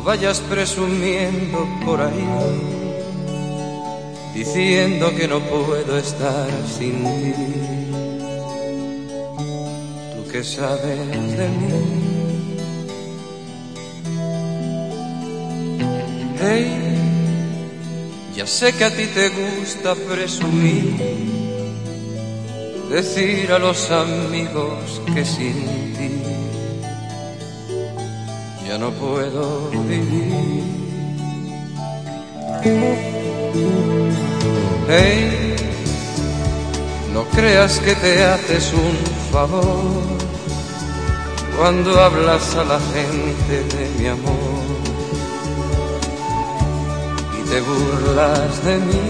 No vayas presumiendo por ahí, diciendo que no puedo estar sin ti. Tú que sabes de mí. Hey, ya sé que a ti te gusta presumir, decir a los amigos que sin ti ya no puedo vivir. Hey, no creas que te haces un favor cuando hablas a la gente de mi amor y te burlas de mí.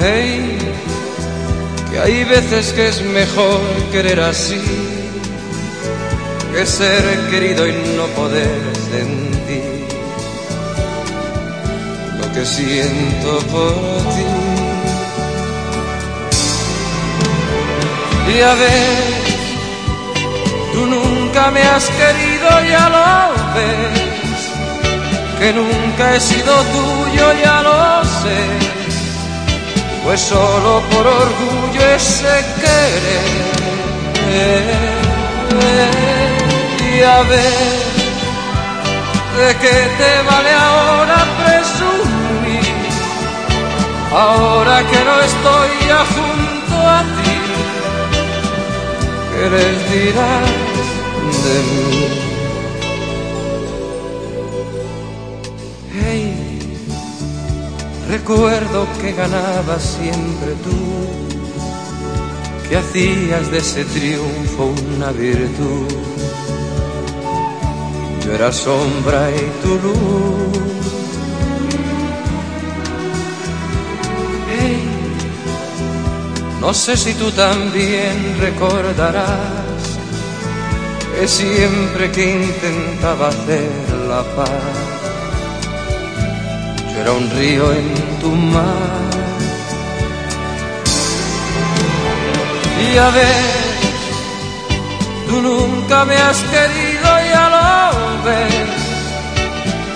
Hey, que hay veces que es mejor querer así que ser querido y no poder sentir lo que siento por ti. Y a ver, tú nunca me has querido, ya lo ves, que nunca he sido tuyo, ya lo sé, pues solo por orgullo ese querer a ver. De qué te vale ahora presumir, ahora que no estoy ya junto a ti, ¿qué les dirás de mí? Hey, recuerdo que ganabas siempre tú, que hacías de ese triunfo una virtud yo era sombra y tu luz. No sé si tú también recordarás que siempre que intentaba hacer la paz, yo era un río en tu mar. Y a ver, tú nunca me has querido,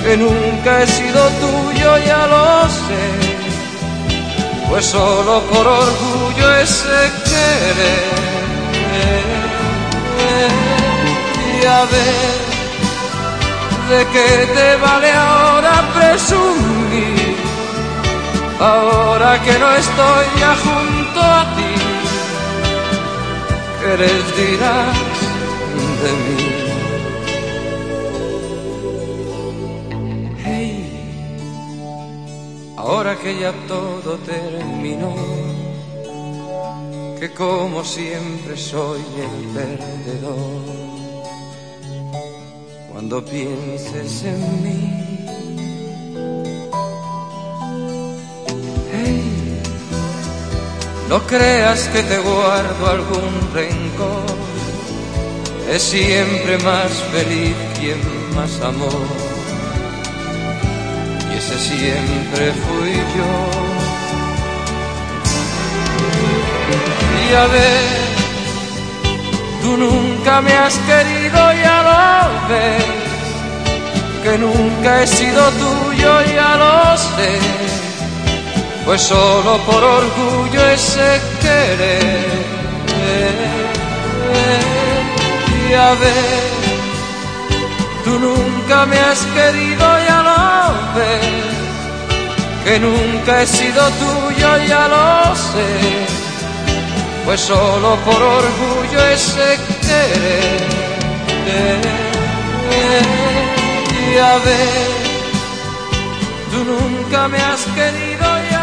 que nunca he sido tuyo, ya lo sé, pues solo por orgullo ese querer. Y a ver, ¿de qué te vale ahora presumir? Ahora que no estoy ya junto a ti, ¿qué les dirás de mí? Ahora que ya todo terminó, que como siempre soy el perdedor. Cuando pienses en mí, hey, no creas que te guardo algún rencor. Es siempre más feliz quien más amor ese siempre fui yo. Y a ver, tú nunca me has querido, ya lo ves, que nunca he sido tuyo, ya lo sé, pues solo por orgullo ese querer. Y a ver, tú nunca me has querido, ya ves, que nunca he sido tuyo, ya lo sé, pues solo por orgullo ese querer. Y a ver, tú nunca me has querido,